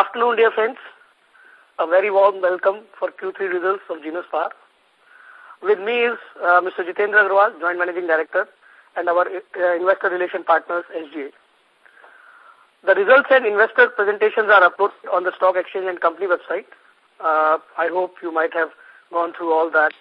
afternoon, dear friends. A very warm welcome for Q3 results of Genus Power. With me is uh, Mr. Jitendra Agarwal, Joint Managing Director, and our uh, investor relation partners, SGA. The results and investor presentations are uploaded on the stock exchange and company website. Uh, I hope you might have gone through all that.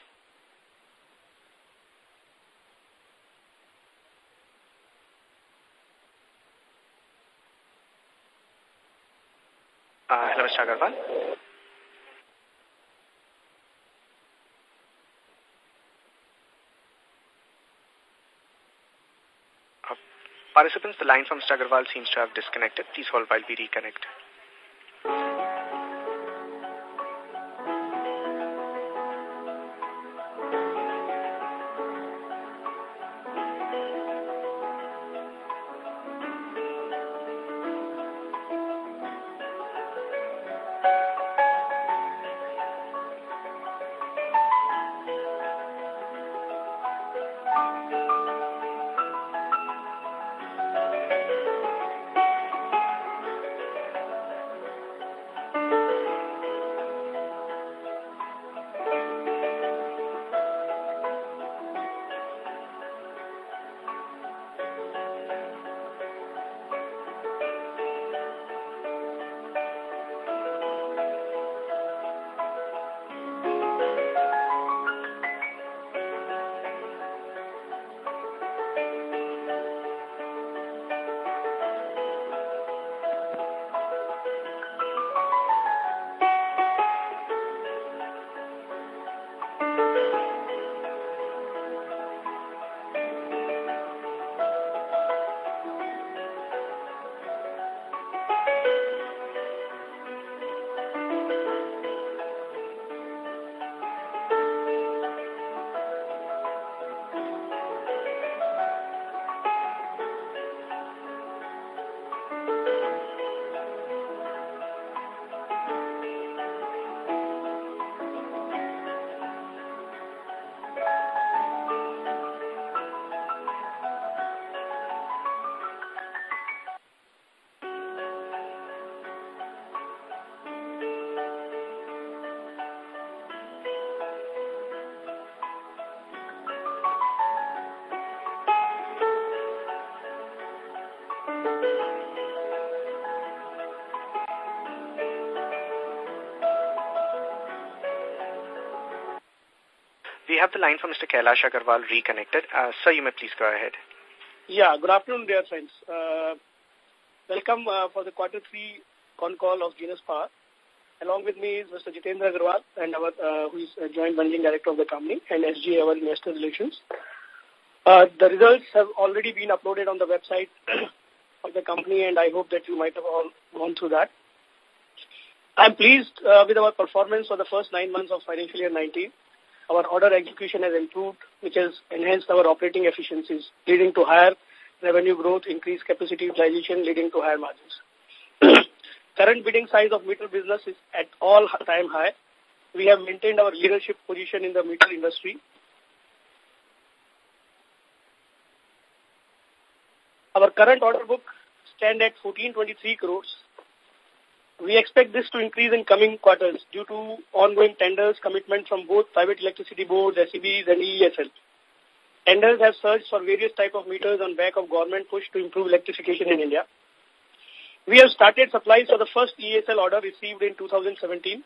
Uh, participants, the line from Mr. Agarwal seems to have disconnected. Please hold while we reconnect. Have the line from Mr. Kailash Agarwal reconnected. Uh, sir, you may please go ahead. Yeah, good afternoon, dear friends. Uh, welcome uh, for the quarter three con call of Genus Power. Along with me is Mr. Jitendra Agarwal, and our, who is a joint managing director of the company, and SG, our investor relations. Uh, the results have already been uploaded on the website of the company, and I hope that you might have all gone through that. I'm pleased with our performance for the first nine months of financial year 19 our order execution has improved, which has enhanced our operating efficiencies, leading to higher revenue growth, increased capacity utilization, leading to higher margins. Current bidding size of meter business is at all-time high. We have maintained our leadership position in the meter industry. Our current order book stand at 1423 crores, we expect this to increase in coming quarters due to ongoing tenders commitment from both private electricity boards, SEBs and EESL. Tenders have surged for various type of meters on back of government push to improve electrification in India. We have started supplies for the first EESL order received in 2017.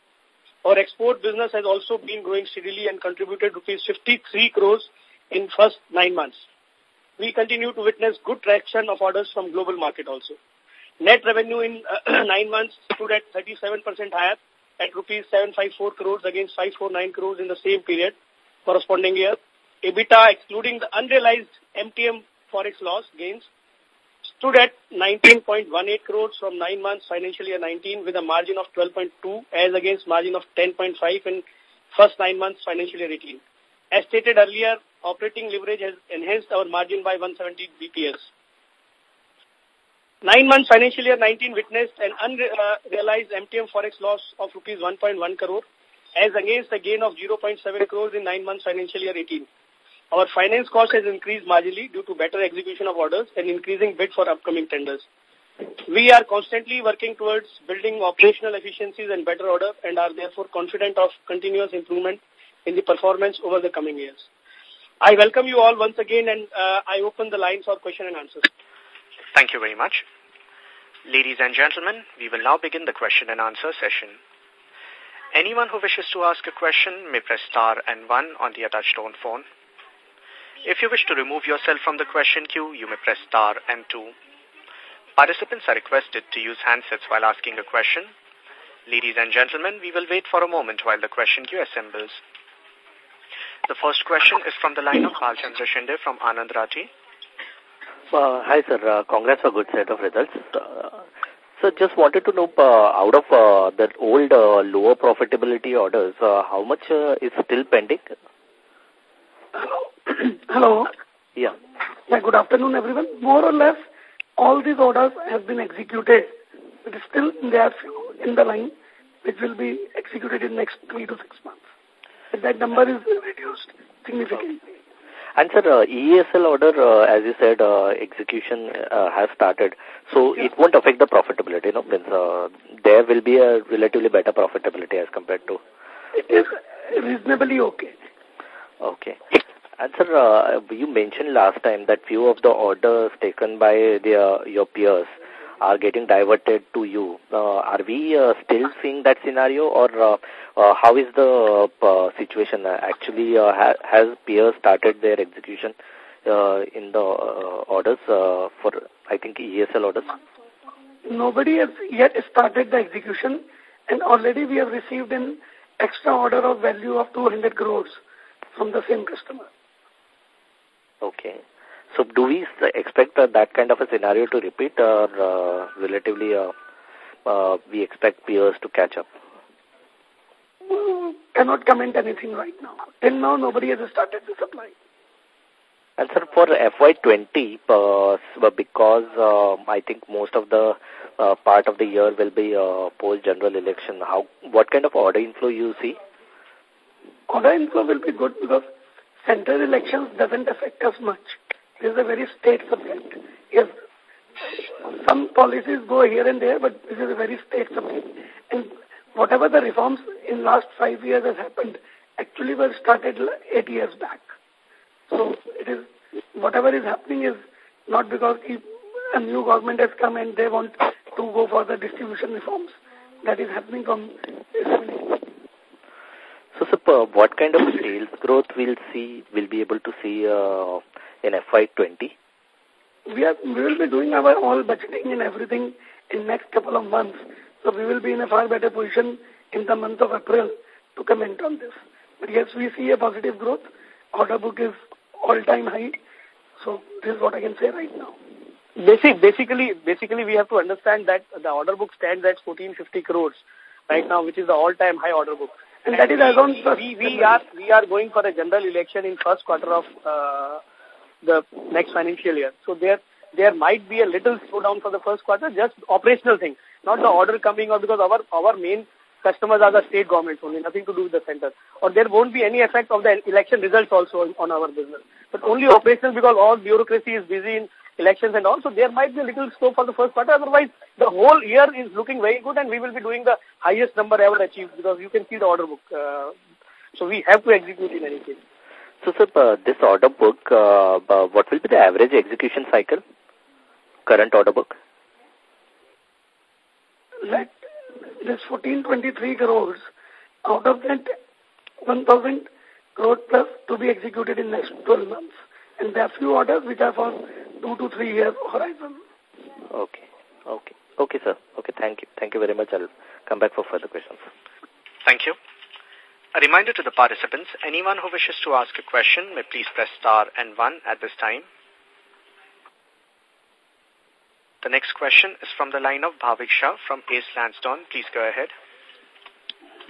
Our export business has also been growing steadily and contributed rupees 53 crores in first nine months. We continue to witness good traction of orders from global market also. Net revenue in uh, nine months stood at 37% higher at rupees 754 crores against 549 crores in the same period corresponding year. EBITDA excluding the unrealized MTM forex loss gains stood at 19.18 crores from nine months financial year 19 with a margin of 12.2 as against margin of 10.5 in first nine months financial year 18. As stated earlier, operating leverage has enhanced our margin by 170 BPS. Nine months financial year 19 witnessed an unrealized MTM forex loss of rupees 1.1 crore as against a gain of 0.7 crores in nine months financial year 18. Our finance cost has increased marginally due to better execution of orders and increasing bid for upcoming tenders. We are constantly working towards building operational efficiencies and better order and are therefore confident of continuous improvement in the performance over the coming years. I welcome you all once again and uh, I open the lines for question and answers. Thank you very much. Ladies and gentlemen, we will now begin the question and answer session. Anyone who wishes to ask a question may press star and one on the attached phone. If you wish to remove yourself from the question queue, you may press star and two. Participants are requested to use handsets while asking a question. Ladies and gentlemen, we will wait for a moment while the question queue assembles. The first question is from the line of Bhalchandra Shinde from Anand Rathi. Uh, hi, sir. Uh, congrats for a good set of results. Uh, so just wanted to know, uh, out of uh, the old uh, lower profitability orders, uh, how much uh, is still pending? Hello. Hello. Yeah. Yeah, good afternoon, everyone. More or less, all these orders have been executed. It is still there in the line, which will be executed in next three to six months. But that number is reduced significantly. And sir, uh, EESL order, uh, as you said, uh, execution uh, has started. So it won't affect the profitability, no? Means, uh, there will be a relatively better profitability as compared to... It is reasonably okay. Okay. And sir, uh, you mentioned last time that few of the orders taken by the, uh, your peers are getting diverted to you. Uh, are we uh, still seeing that scenario or uh, uh, how is the uh, situation? Actually, uh, ha has peers started their execution uh, in the uh, orders uh, for, I think, ESL orders? Nobody has yet started the execution and already we have received an extra order of value of 200 crores from the same customer. Okay. So do we expect uh, that kind of a scenario to repeat or uh, relatively uh, uh, we expect peers to catch up? Mm, cannot comment anything right now. Till now, nobody has started the supply. And sir, for FY20, uh, because uh, I think most of the uh, part of the year will be uh, post-general election, how what kind of order inflow you see? Order inflow will be good because central elections doesn't affect us much. This is a very state subject. Yes, some policies go here and there, but this is a very state subject. And whatever the reforms in last five years has happened, actually were started eight years back. So it is whatever is happening is not because a new government has come and they want to go for the distribution reforms. That is happening from so, sir, what kind of sales growth we'll see, we'll be able to see uh, in FY20? We, are, we will be doing our all budgeting and everything in next couple of months. So we will be in a far better position in the month of April to comment on this. But yes, we see a positive growth. Order book is all-time high. So this is what I can say right now. Basic, basically, basically, we have to understand that the order book stands at 1450 crores right now, which is the all-time high order book. And, and that is as on we, we, we are we are going for a general election in first quarter of uh, the next financial year. So there there might be a little slowdown for the first quarter, just operational thing, not the order coming out because our our main customers are the state governments only, nothing to do with the center. Or there won't be any effect of the election results also on our business. But only operational because all bureaucracy is busy in elections and all. So there might be a little slow for the first quarter. Otherwise, the whole year is looking very good and we will be doing the highest number ever achieved because you can see the order book. Uh, so we have to execute in any case. So, sir, uh, this order book, uh, uh, what will be the average execution cycle? Current order book? Let this 1423 crores, out of that 1000 crore plus to be executed in next 12 months. And there are few orders which are for two to three years horizon. Okay. Okay. Okay, sir. Okay, thank you. Thank you very much. I'll come back for further questions. Thank you. A reminder to the participants, anyone who wishes to ask a question may please press star and one at this time. The next question is from the line of Bhavik Shah from Ace Lansdowne. Please go ahead.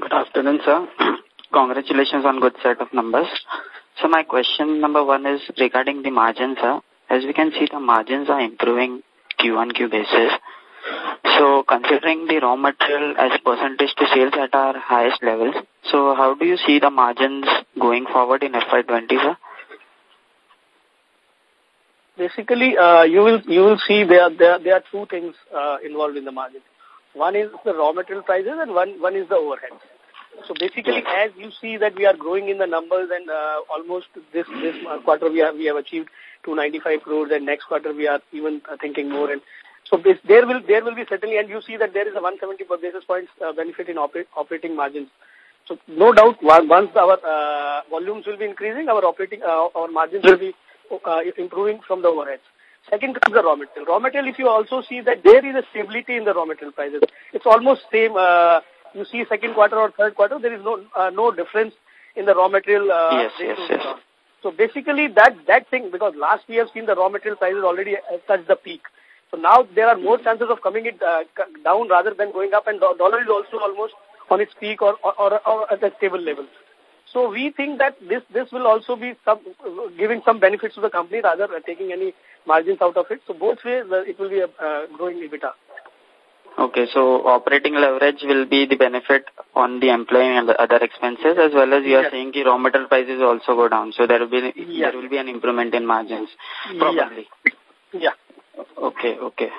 Good afternoon, sir. Congratulations on good set of numbers. So my question number one is regarding the margins, sir. As we can see, the margins are improving Q1Q basis. So considering the raw material as percentage to sales at our highest levels, so how do you see the margins going forward in FY20, sir? Basically, uh, you will you will see there there there are two things uh, involved in the margin. One is the raw material prices, and one one is the overheads. So basically, as you see that we are growing in the numbers, and uh, almost this this quarter we have we have achieved 295 crores, and next quarter we are even uh, thinking more. And so there will there will be certainly, and you see that there is a 170 basis points uh, benefit in operate, operating margins. So no doubt, once our uh, volumes will be increasing, our operating uh, our margins will be uh, improving from the overheads. Second comes the raw material. Raw material, if you also see that there is a stability in the raw material prices, it's almost same. Uh, you see second quarter or third quarter, there is no uh, no difference in the raw material. Uh, yes, yes, yes. So basically, that that thing because last we have seen the raw material prices already uh, touched the peak. So now there are more chances of coming it uh, down rather than going up, and dollar is also almost on its peak or, or, or at a stable level. So we think that this this will also be some, giving some benefits to the company rather than taking any margins out of it. So both ways uh, it will be a uh, growing EBITDA. Okay, so operating leverage will be the benefit on the employee and the other expenses as well as you are saying the raw material prices also go down. So there will be yes. there will be an improvement in margins probably. Yeah. yeah. Okay, okay.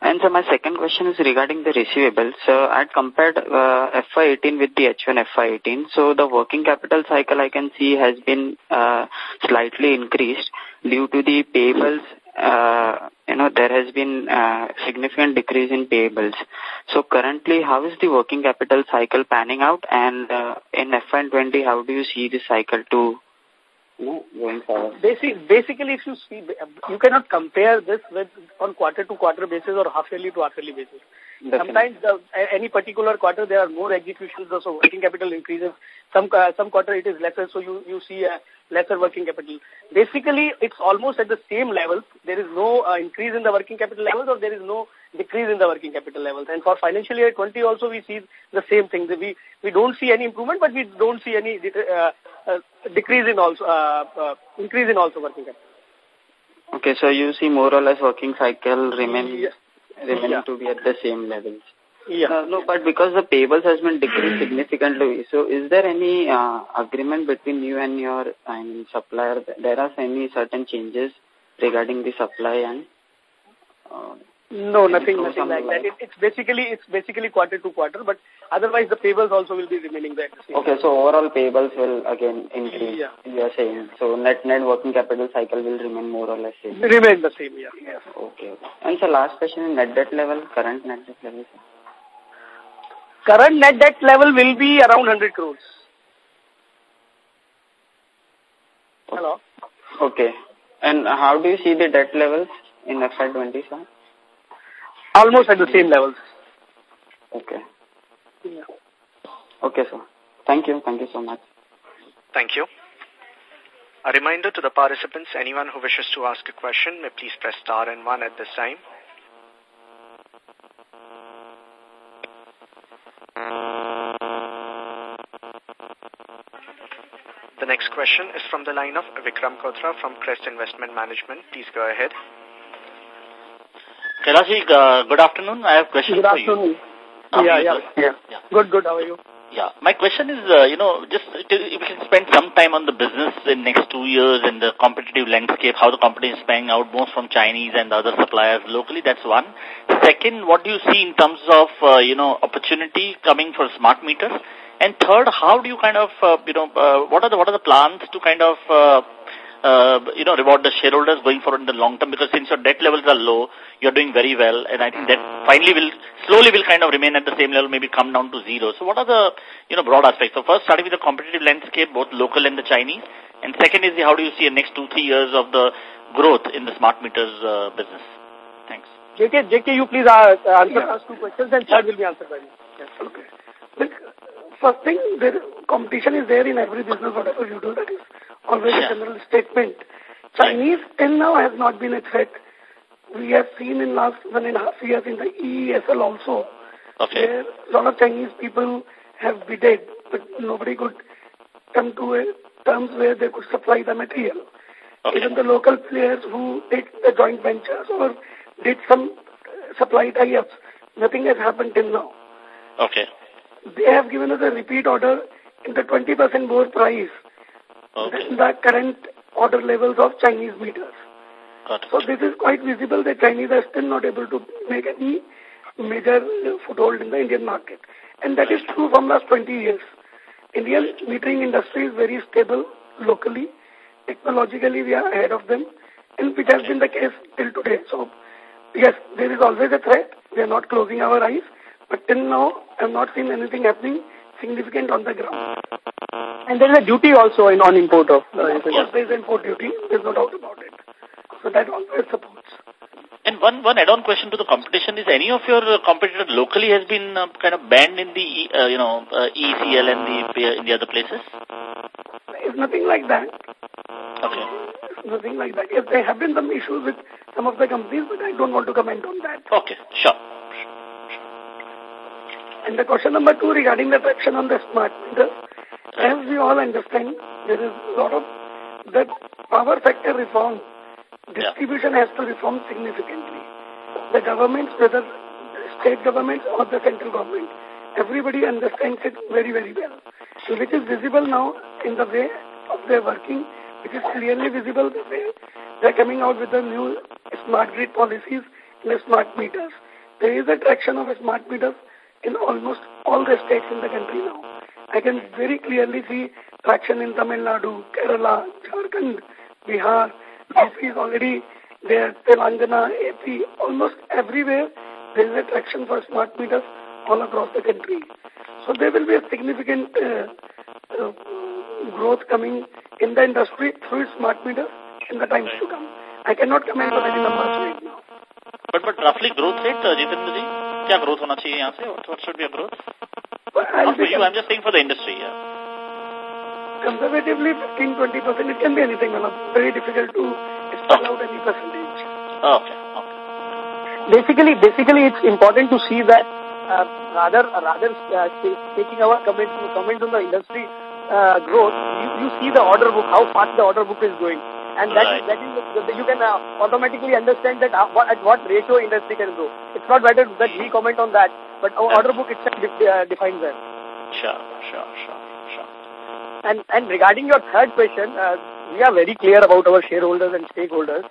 And so my second question is regarding the receivables. So I compared uh, FY18 with the H1 FY18. So the working capital cycle I can see has been uh, slightly increased due to the payables. Uh, you know, there has been uh, significant decrease in payables. So currently, how is the working capital cycle panning out? And uh, in FY20, how do you see the cycle to going forward? Basic, basically, if you see, you cannot compare this with on quarter to quarter basis or half yearly to half yearly basis. Definitely. Sometimes the, any particular quarter there are more executions, so working capital increases. Some uh, some quarter it is lesser, so you you see a lesser working capital. Basically, it's almost at the same level. There is no uh, increase in the working capital levels, or there is no decrease in the working capital levels. And for financial year 20 also we see the same thing. We we don't see any improvement, but we don't see any uh, uh, decrease in also uh, uh, increase in also working capital. Okay, so you see more or less working cycle remain yeah. remaining yeah. to be at the same levels. Yeah. Uh, no, but because the payables has been decreased significantly, so is there any uh, agreement between you and your I mean, supplier? There are any certain changes regarding the supply and uh, no, nothing, nothing like that. It, it's basically it's basically quarter to quarter, but otherwise the payables also will be remaining there. Okay, so overall payables will again increase. Yeah. You are saying so net net working capital cycle will remain more or less same. Remain the same, yeah. Yes. Okay. And so last question net debt level, current net debt level. Current net debt level will be around 100 crores. Hello. Okay. And how do you see the debt levels in FY20, sir? Almost at the same levels. Okay. Yeah. Okay, sir. Thank you. Thank you so much. Thank you. A reminder to the participants, anyone who wishes to ask a question may please press star and one at this time. The next question is from the line of Vikram Kotra from Crest Investment Management. Please go ahead. Kailash, uh, good afternoon. I have questions good for you. Yeah, yeah, yeah, yeah. Good, good. How are you? Yeah. My question is, uh, you know, just if we can spend some time on the business in next two years and the competitive landscape, how the company is paying out both from Chinese and other suppliers locally, that's one. Second, what do you see in terms of, uh, you know, opportunity coming for smart meters? And third, how do you kind of, uh, you know, uh, what are the what are the plans to kind of uh, uh, you know, reward the shareholders going forward in the long term because since your debt levels are low, you're doing very well and I think that finally will, slowly will kind of remain at the same level, maybe come down to zero. So what are the, you know, broad aspects? So first starting with the competitive landscape, both local and the Chinese. And second is the, how do you see the next two, three years of the growth in the smart meters uh, business? Thanks. JK, JK, you please uh, answer yeah. two questions and third will be answered by me. Yes. Okay. Look, first thing, there, competition is there in every business, whatever you do, that is always yeah. a general statement. Chinese till now has not been a threat. We have seen in last one and a half years in the EESL also, okay. where a lot of Chinese people have bidded, but nobody could come to a terms where they could supply the material. Okay. Even the local players who did the joint ventures or did some uh, supply tie-ups, nothing has happened till now. Okay. They have given us a repeat order in the 20% more price okay. the current order levels of Chinese meters. So this is quite visible that Chinese are still not able to make any major foothold in the Indian market. And that is true from last 20 years. Indian metering industry is very stable locally. Technologically, we are ahead of them, and which has been the case till today. So, yes, there is always a threat. We are not closing our eyes. But till now, I have not seen anything happening significant on the ground. And there is a duty also in on import of. Uh, of course, there is import duty. There is no doubt about it. So that always supports. And one one add-on question to the competition is: any of your uh, competitors locally has been uh, kind of banned in the uh, you know uh, ECL and the in the other places? It's nothing like that. Okay. It's nothing like that. Yes, there have been some issues with some of the companies, but I don't want to comment on that. Okay, sure. And the question number two regarding the traction on the smart meters, as we all understand, there is a lot of that power sector reform. Distribution has to reform significantly. The governments, whether state governments or the central government, everybody understands it very, very well. So which is visible now in the way of their working, which is clearly visible the way they're coming out with the new smart grid policies and smart meters. There is a traction of smart meters in almost all the states in the country now. I can very clearly see traction in Tamil Nadu, Kerala, Jharkhand, Bihar, UP is already there, Telangana, AP, almost everywhere there is a traction for smart meters all across the country. So there will be a significant uh, uh, growth coming in the industry through smart meters in the times to come. I cannot comment on any numbers right now. But but roughly growth rate, uh, Jitendra ji, क्या growth होना चाहिए यहाँ से? What, what should be a growth? Not for you, I'm just saying for the industry. Yeah. Conservatively, 15-20 percent. It can be anything. Very difficult to spell out any percentage. Okay. okay. Basically, basically, it's important to see that uh, rather rather uh, taking our comment comment on the industry uh, growth, you, you see the order book, how fast the order book is going. And that right. is, that is, you can uh, automatically understand that uh, what, at what ratio industry can grow. It's not better that we comment on that, but our order book itself uh, defines that. Sure, sure, sure, sure. And, and regarding your third question, uh, we are very clear about our shareholders and stakeholders.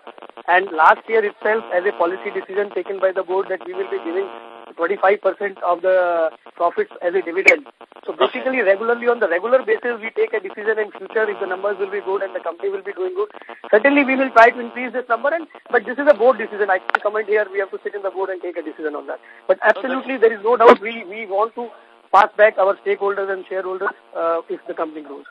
And last year itself, as a policy decision taken by the board that we will be giving 25% of the profits as a dividend. So basically, regularly on the regular basis, we take a decision in future if the numbers will be good and the company will be doing good. Certainly, we will try to increase this number, and but this is a board decision. I can comment here. We have to sit in the board and take a decision on that. But absolutely, there is no doubt we we want to pass back our stakeholders and shareholders uh, if the company grows.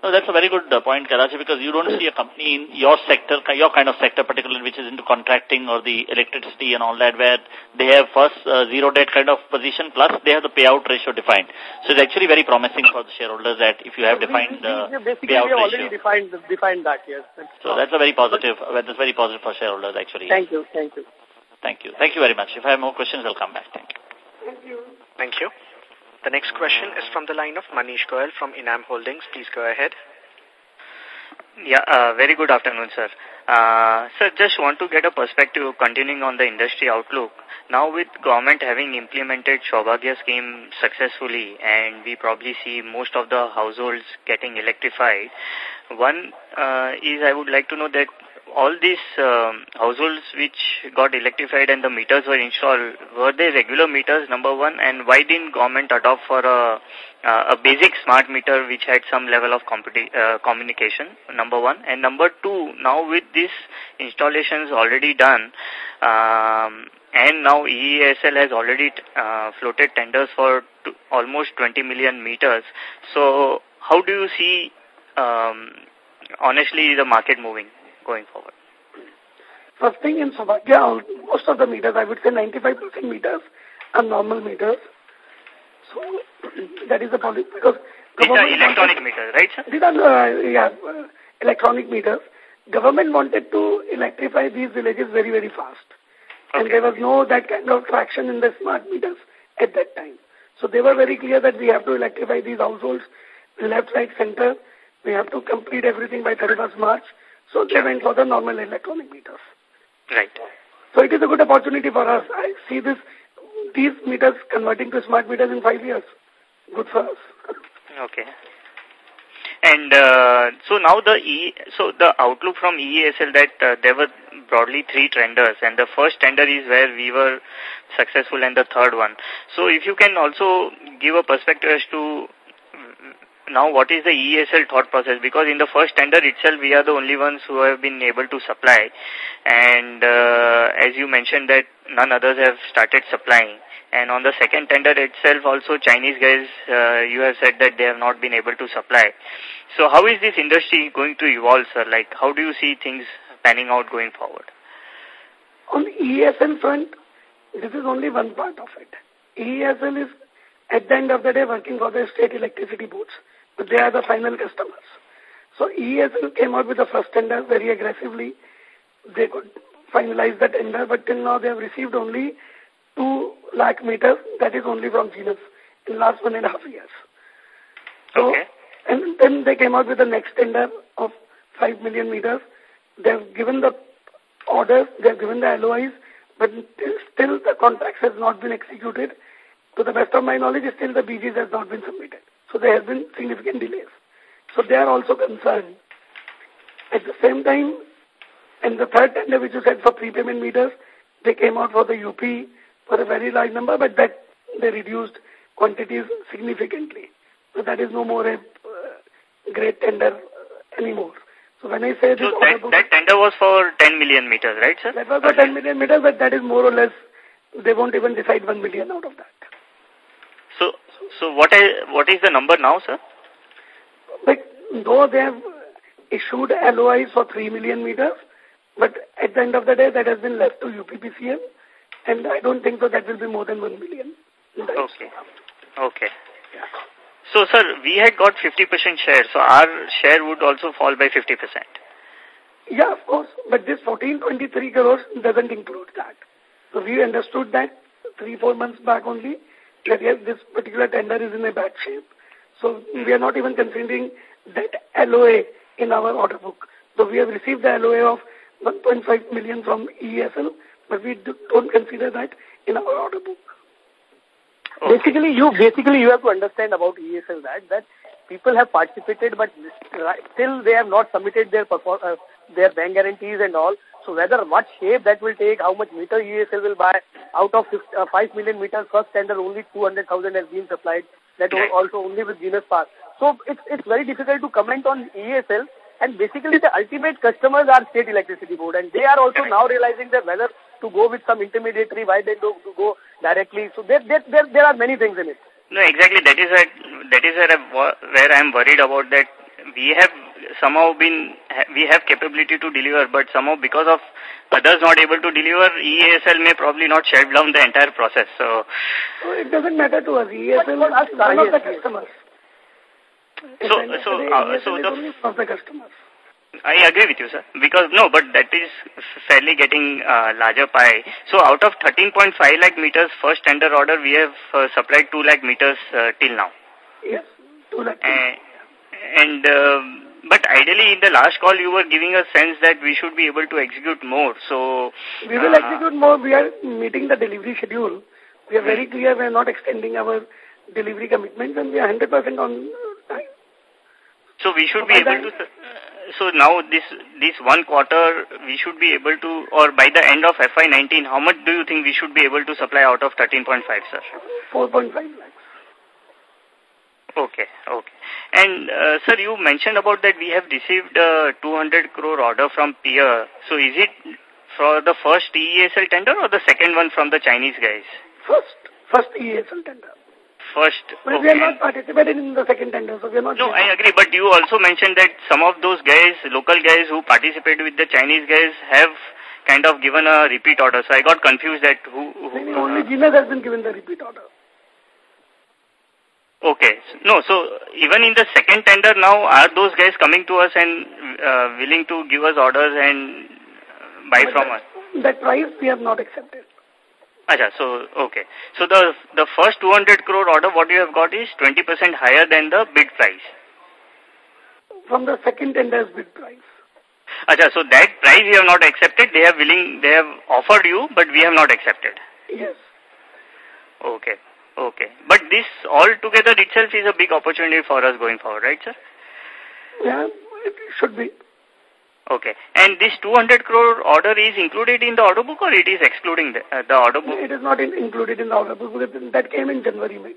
No, that's a very good uh, point, Karachi, because you don't see a company in your sector, your kind of sector particularly, which is into contracting or the electricity and all that, where they have first uh, zero debt kind of position, plus they have the payout ratio defined. So it's actually very promising for the shareholders that if you have defined the uh, payout we already defined, defined that, yes. That's so that's a very positive, uh, that's very positive for shareholders, actually. Thank you, thank you. Thank you. Thank you very much. If I have more questions, I'll come back. Thank you. Thank you. Thank you. The next question is from the line of Manish Goyal from Enam Holdings. Please go ahead. Yeah, uh, very good afternoon, sir. Uh, sir, just want to get a perspective continuing on the industry outlook. Now with government having implemented Saubhagya scheme successfully and we probably see most of the households getting electrified, one uh, is I would like to know that all these um, households which got electrified and the meters were installed, were they regular meters, number one, and why didn't government adopt for a, a basic smart meter which had some level of uh, communication, number one, and number two, now with these installations already done, um, and now EESL has already uh, floated tenders for almost 20 million meters, so how do you see um, honestly the market moving? Going forward? First thing in Saubhagya, most of the meters, I would say 95% meters are normal meters. So that is the policy because these are electronic meters, right, sir? These are uh, yeah, uh, electronic meters. Government wanted to electrify these villages very very fast, okay. and there was no that kind of traction in the smart meters at that time. So they were very clear that we have to electrify these households, left, right, center. We have to complete everything by 31st March. So they went for the normal electronic meters. Right. So it is a good opportunity for us. I see this these meters converting to smart meters in five years. Good for us. Okay. And uh, so now the e, so the outlook from EESL that uh, there were broadly three tenders, and the first tender is where we were successful, and the third one. So if you can also give a perspective as to now what is the ESL thought process? Because in the first tender itself, we are the only ones who have been able to supply. And uh, as you mentioned that none others have started supplying. And on the second tender itself, also Chinese guys, uh, you have said that they have not been able to supply. So how is this industry going to evolve, sir? Like, how do you see things panning out going forward? On EESL front, this is only one part of it. ESL is, at the end of the day, working for the state electricity boards they are the final customers. So ESL came out with the first tender very aggressively. They could finalize the tender, but till now they have received only 2 lakh meters, that is only from Genus, in last one and a half years. So, okay. And then they came out with the next tender of 5 million meters. They have given the orders, they have given the LOIs, but still the contracts has not been executed. To the best of my knowledge, still the BGs has not been submitted. So there have been significant delays. So they are also concerned. At the same time, in the third tender which you said for prepayment meters, they came out for the UP for a very large number, but that they reduced quantities significantly. So that is no more a uh, great tender uh, anymore. So when I say this so that, that tender was for 10 million meters, right, sir? That was for 10 million meters, but that is more or less, they won't even decide 1 million out of that. So, so what is, what is the number now, sir? But though they have issued LOIs for 3 million meters, but at the end of the day, that has been left to UPPCL, and I don't think so that will be more than 1 million. Okay. Okay. Yeah. So, sir, we had got 50% share, so our share would also fall by 50%. Yeah, of course, but this 1423 crores doesn't include that. So we understood that three, four months back only, that this particular tender is in a bad shape. So we are not even considering that LOA in our order book. So we have received the LOA of 1.5 million from ESL, but we do, don't consider that in our order book. Okay. Basically, you basically you have to understand about ESL that that people have participated, but still they have not submitted their uh, their bank guarantees and all. So whether what shape that will take, how much meter ESL will buy, out of uh, 5 million meters, first tender only 200,000 has been supplied, that also only with Genus Power. So it's, it's very difficult to comment on ESL and basically the ultimate customers are state electricity board and they are also now realizing that whether to go with some intermediary, why they do to go directly. So there, there, there, there are many things in it. No, exactly. That is where, that is where, I, where I am worried about that we have somehow been, we have capability to deliver, but somehow because of others not able to deliver, EESL may probably not shut down the entire process. So, so it doesn't matter to us. EESL is one of the customers. So, so, uh, so the, of the customers. I agree with you, sir. Because, no, but that is fairly getting uh, larger pie. So, out of 13.5 lakh meters first tender order, we have uh, supplied 2 lakh meters uh, till now. Yes, 2 lakh. And, and uh, but ideally, in the last call, you were giving a sense that we should be able to execute more. So we will uh, execute more. We are meeting the delivery schedule. We are very clear. We are not extending our delivery commitments, and we are 100% on time. So we should so be able to. So now this this one quarter we should be able to, or by the end of FY19, how much do you think we should be able to supply out of 13.5, sir? 4.5 lakhs. Okay, okay. And, uh, sir, you mentioned about that we have received a 200 crore order from Peer. So is it for the first EESL tender or the second one from the Chinese guys? First, first EESL tender. First, But okay. we are not participating in the second tender, so we are not... No, I agree, but you also mentioned that some of those guys, local guys who participated with the Chinese guys have kind of given a repeat order. So I got confused that who... who only Genus has been given the repeat order. Okay. No, so even in the second tender now, are those guys coming to us and uh, willing to give us orders and buy but from that, us? That price we have not accepted. Acha, so, okay. So the the first 200 crore order, what you have got is 20% higher than the bid price. From the second tender's bid price. Acha, so that price we have not accepted, they have willing, they have offered you, but we have not accepted. Yes. Okay. But this all together itself is a big opportunity for us going forward, right, sir? Yeah, it should be. Okay. And this 200 crore order is included in the order book or it is excluding the, uh, the order book? It is not in, included in the order book because that came in January mid.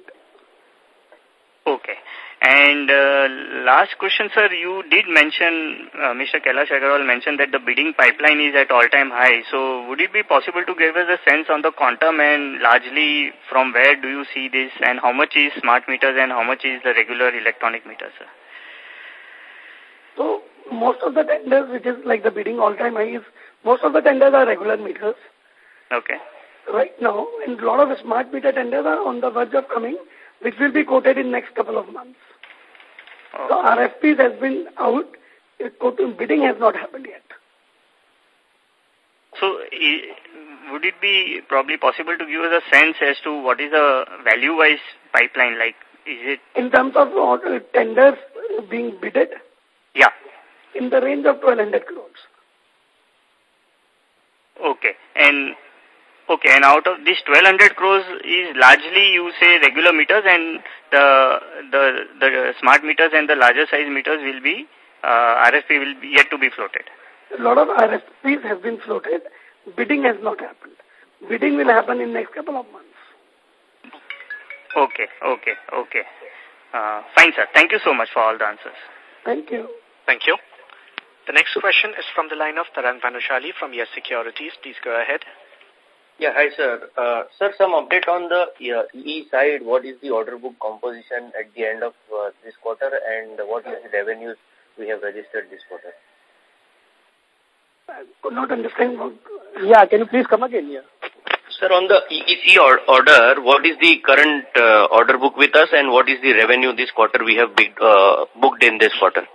Okay. And uh, last question, sir, you did mention, uh, Mr. Kailash Agarwal mentioned that the bidding pipeline is at all-time high. So would it be possible to give us a sense on the quantum and largely from where do you see this and how much is smart meters and how much is the regular electronic meters, sir? So most of the tenders, which is like the bidding all-time high, is most of the tenders are regular meters. Okay. Right now, and a lot of smart meter tenders are on the verge of coming, which will be quoted in next couple of months. Oh. So RFPs has been out, bidding has not happened yet. So would it be probably possible to give us a sense as to what is the value-wise pipeline like? Is it? In terms of tenders being bidded? Yeah. In the range of 1200 crores. Okay. And Okay, and out of this 1200 crores is largely you say regular meters and the the the smart meters and the larger size meters will be uh, RFP will be yet to be floated. A lot of RFPs have been floated. Bidding has not happened. Bidding will happen in next couple of months. Okay, okay, okay. Uh, fine, sir. Thank you so much for all the answers. Thank you. Thank you. The next question is from the line of Tarang Bhanushali from Yes Securities. Please go ahead. Yeah, hi, sir. Uh, sir, some update on the uh, EE side. What is the order book composition at the end of uh, this quarter and what is the revenues we have registered this quarter? I could not understand. What... Yeah, can you please come again here? Sir, on the EEC or order, what is the current uh, order book with us and what is the revenue this quarter we have big, uh, booked in this quarter?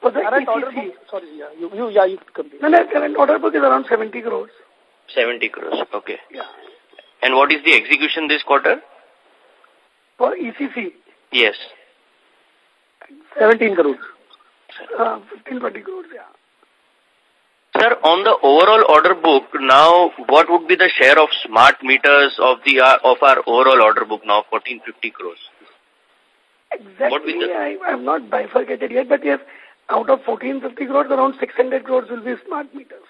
For the current order book, sorry, yeah, you, you, yeah, you complete. No, no, current order book is around 70 crores. 70 crores, okay. Yeah. And what is the execution this quarter? For ECC? Yes. 17 crores. Uh, 15, 20 crores, yeah. Sir, on the overall order book, now what would be the share of smart meters of the uh, of our overall order book now, 1450 crores? Exactly, I, I have not bifurcated yet, but yes, out of 1450 crores, around 600 crores will be smart meters.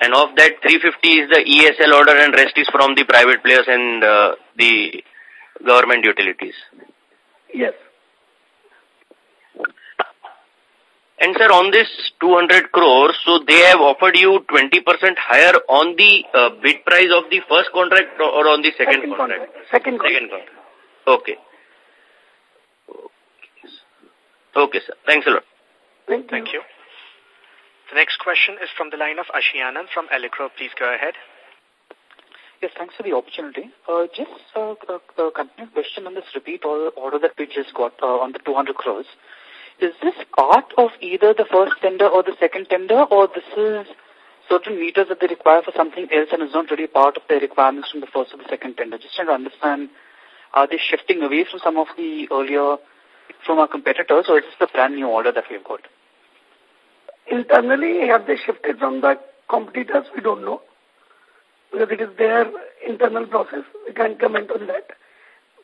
And of that, 350 is the ESL order and rest is from the private players and uh, the government utilities. Yes. And sir, on this 200 crores, so they have offered you 20% higher on the uh, bid price of the first contract or on the second, second contract? contract? Second contract. Second contract. Okay. Okay, sir. Thanks a lot. Thank you. Thank you. The next question is from the line of Ashiyanan from Elicro. Please go ahead. Yes, thanks for the opportunity. Uh, just uh, a, continuing question on this repeat order that we just got uh, on the 200 crores. Is this part of either the first tender or the second tender, or this is certain meters that they require for something else and is not really part of their requirements from the first or the second tender? Just trying to understand, are they shifting away from some of the earlier, from our competitors, or is this the brand new order that we've got? Internally, have they shifted from the competitors? We don't know. Because it is their internal process. We can't comment on that.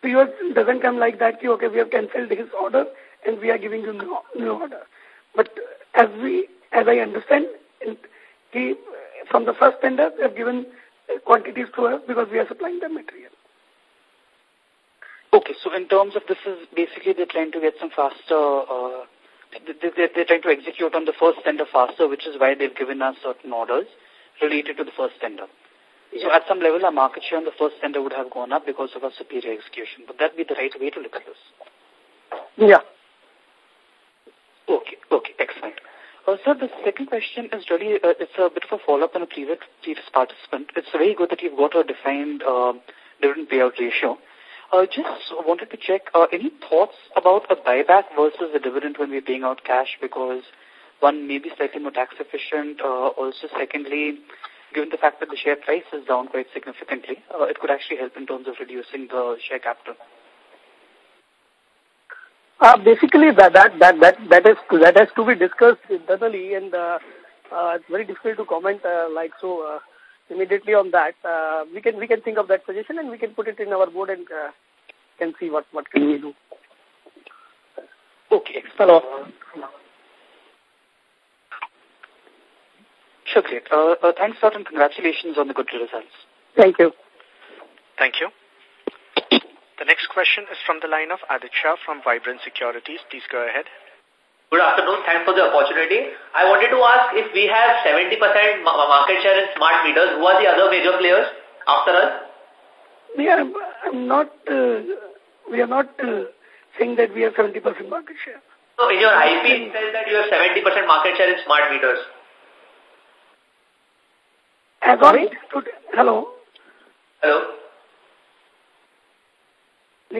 POS doesn't come like that, okay, we have cancelled his order and we are giving you new, new order. But as we, as I understand, he, from the first tender, they have given quantities to us because we are supplying the material. Okay, so in terms of this is basically they're trying to get some faster, uh, they're trying to execute on the first tender faster, which is why they've given us certain orders related to the first tender. So at some level, our market share on the first tender would have gone up because of our superior execution. Would that be the right way to look at this? Yeah. Okay, okay, excellent. Uh, sir, the second question is really, uh, it's a bit of a follow-up on a previous, previous participant. It's very good that you've got a defined uh, dividend payout ratio. Uh, just wanted to check, uh, any thoughts about a buyback versus a dividend when we're paying out cash? Because one may be slightly more tax efficient. Uh, also, secondly, given the fact that the share price is down quite significantly, uh, it could actually help in terms of reducing the share capital. Uh, basically, that that that that that is that has to be discussed internally, and uh, uh, it's very difficult to comment uh, like so uh, immediately on that. Uh, we can we can think of that suggestion, and we can put it in our board and uh, can see what what can we do. Okay. Hello. Sure, great. Uh, uh, thanks a lot and congratulations on the good results. Thank you. Thank you. The next question is from the line of Aditya from Vibrant Securities. Please go ahead. Good afternoon. Thanks for the opportunity. I wanted to ask if we have 70% market share in smart meters, who are the other major players after us? We are not, uh, we are not uh, saying that we have 70% market share. So in your IP, it says that you have 70% market share in smart meters. As on, hello? Hello?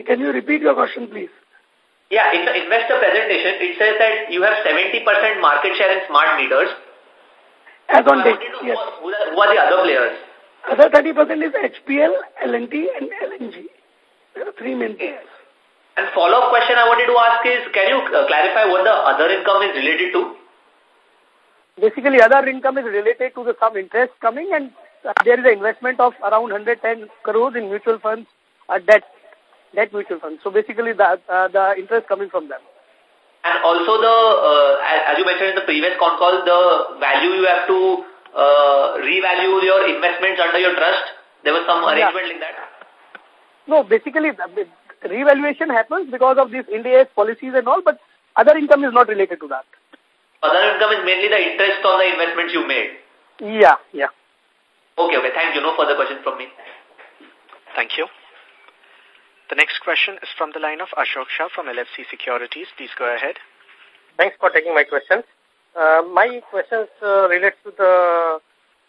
Can you repeat your question, please? Yeah, in the investor presentation, it says that you have 70% market share in smart meters. As on date, yes. Who are, who are the other players? Other 30% is HPL, L&T, L&G. There are three main players. And follow-up question I wanted to ask is, can you uh, clarify what the other income is related to? Basically, other income is related to the some interest coming and uh, there is an investment of around 110 crores in mutual funds, uh, debt, debt mutual funds. So basically, the, uh, the interest coming from them. And also the, uh, as you mentioned in the previous con call, the value you have to uh, revalue your investments under your trust. There was some arrangement yeah. like that? No, basically, the revaluation happens because of these Ind AS policies and all, but other income is not related to that. Other income is mainly the interest on the investments you made. Yeah, yeah. Okay, okay. Thank you. No further questions from me. Thank you. The next question is from the line of Ashok Shah from LFC Securities. Please go ahead. Thanks for taking my questions. Uh, my questions uh, relate to the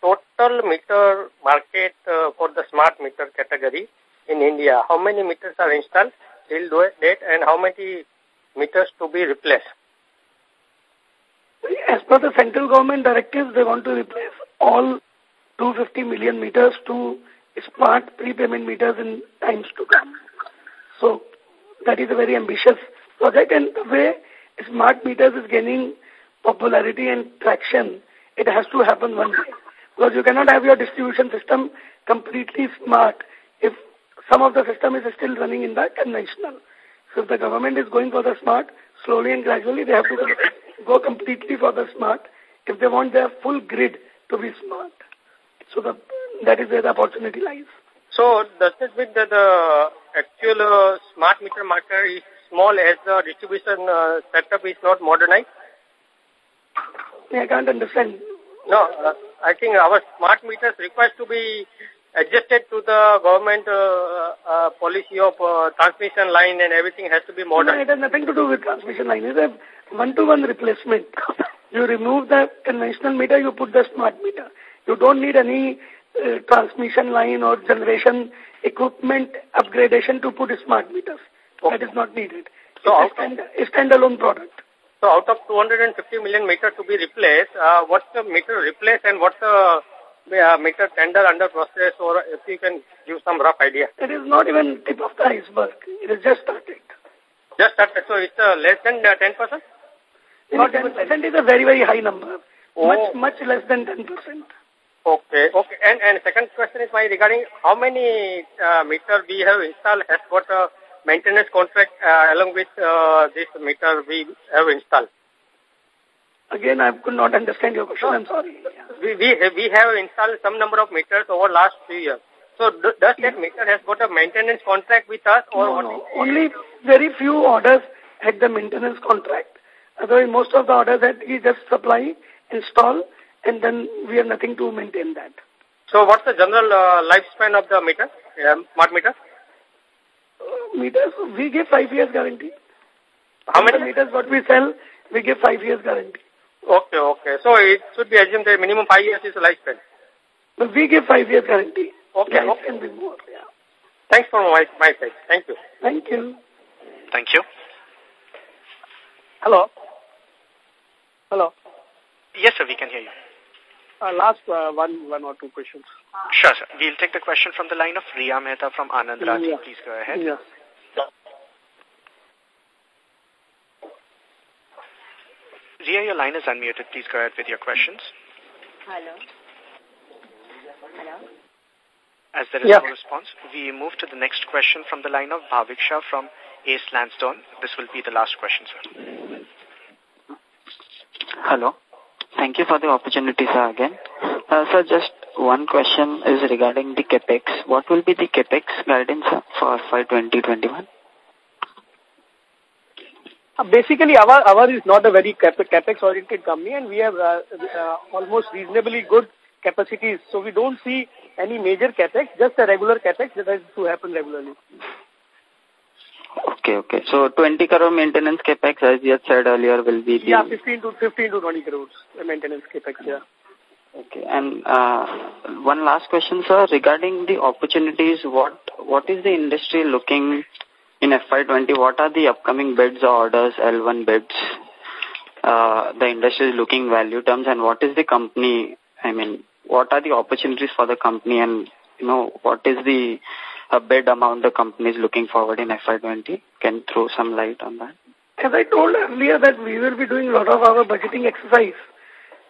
total meter market uh, for the smart meter category in India. How many meters are installed till date and how many meters to be replaced? As per the central government directives, they want to replace all 250 million meters to smart prepayment meters in times to come. So that is a very ambitious project and the way smart meters is gaining popularity and traction, it has to happen one day. Because you cannot have your distribution system completely smart if some of the system is still running in the conventional. So if the government is going for the smart, slowly and gradually they have to go completely for the smart if they want their full grid to be smart. So the, that is where the opportunity lies. So does it mean that the actual uh, smart meter market is small as the distribution uh, setup is not modernized? I can't understand. No, uh, I think our smart meters requires to be adjusted to the government uh, uh, policy of uh, transmission line and everything has to be modern. No, it has nothing to do with transmission line. It's a one-to-one -one replacement. you remove the conventional meter, you put the smart meter. You don't need any uh, transmission line or generation equipment upgradation to put smart meters. Okay. That is not needed. So it's a, stand, a standalone product. So out of 250 million meter to be replaced, uh, what's the meter replaced and what's the uh, meter tender under process or if you can give some rough idea? It is not even tip of the iceberg. It is just started. Just started. So it's uh, less than 10%? Uh, not 10% is a very, very high number. Oh. Much, much less than 10%. Okay, okay. And, and second question is my regarding how many uh, meter we have installed has got a maintenance contract uh, along with uh, this meter we have installed. Again, I could not understand your question. I'm sorry. We, we, we have installed some number of meters over last few years. So does that meter has got a maintenance contract with us or no, no. Only very few orders had the maintenance contract. Otherwise, most of the orders had we just supply, install, and then we have nothing to maintain that. So what's the general uh, lifespan of the meter, um, smart meter? Uh, meters, we give five years guarantee. How many? meters what we sell, we give five years guarantee. Okay, okay. So it should be assumed that minimum five years is the lifespan. But we give five years guarantee. Okay, yeah, okay. can be more, yeah. Thanks for my, my side. Thank you. Thank you. Thank you. Hello. Hello. Yes, sir, we can hear you. Uh, last uh, one, one or two questions. Sure, sir. We'll take the question from the line of Riya Mehta from Anand Rathi. Yeah. Please go ahead. Yes. Riya, your line is unmuted. Please go ahead with your questions. Hello. Hello. As there is yeah. no response, we move to the next question from the line of Bhavik Shah from Ace Lansdowne. This will be the last question, sir. Hello. Thank you for the opportunity, sir, again. Uh, sir, just one question is regarding the CAPEX. What will be the CAPEX guidance for FY 2021? Uh, basically, our, our is not a very capex-oriented company, and we have uh, uh, almost reasonably good capacities. So we don't see any major capex, just a regular capex that has to happen regularly. Okay, okay. So 20 crore maintenance capex, as you had said earlier, will be the... Yeah, 15 to 15 to 20 crores maintenance capex, yeah. Okay, and uh, one last question, sir, regarding the opportunities, what what is the industry looking in FY20, what are the upcoming bids or orders, L1 bids, uh, the industry is looking value terms and what is the company, I mean, what are the opportunities for the company and, you know, what is the uh, bid amount the company is looking forward in FY20? Can you throw some light on that? As I told earlier that we will be doing a lot of our budgeting exercise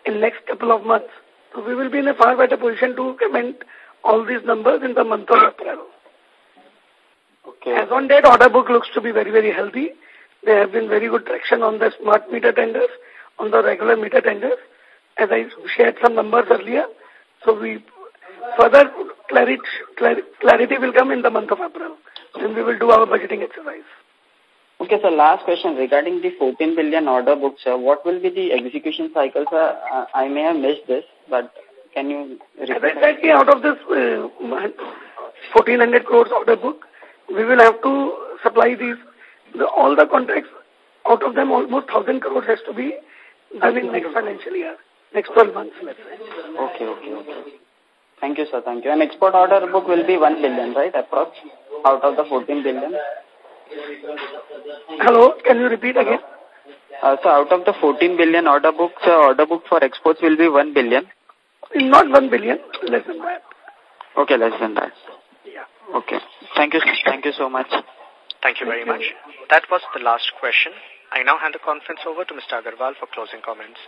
in next couple of months. So we will be in a far better position to comment all these numbers in the month of April. Okay. As on date, order book looks to be very, very healthy. There have been very good traction on the smart meter tenders, on the regular meter tenders, as I shared some numbers earlier. So we further clarity, clarity will come in the month of April. Then we will do our budgeting exercise. Okay, so last question regarding the 14 billion order book, sir. What will be the execution cycle, sir? Uh, I may have missed this, but can you... As I said, out of this uh, 1400 crores order book, we will have to supply these, the, all the contracts, out of them almost 1,000 crores has to be done in next financial year, next 12 months, let's say. Okay, okay, okay. Thank you, sir. Thank you. And export order book will be 1 billion, right, approx, out of the 14 billion? Hello, can you repeat again? Uh, so out of the 14 billion order book, sir, order book for exports will be 1 billion? Not 1 billion, less than that. Okay, less than that. Yeah. Okay. Thank you. Thank you so much. Thank you very much. That was the last question. I now hand the conference over to Mr. Agarwal for closing comments.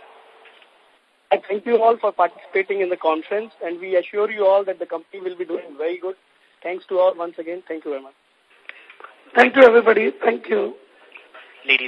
I thank you all for participating in the conference and we assure you all that the company will be doing very good. Thanks to all once again. Thank you very much. Thank you everybody. Thank you. Ladies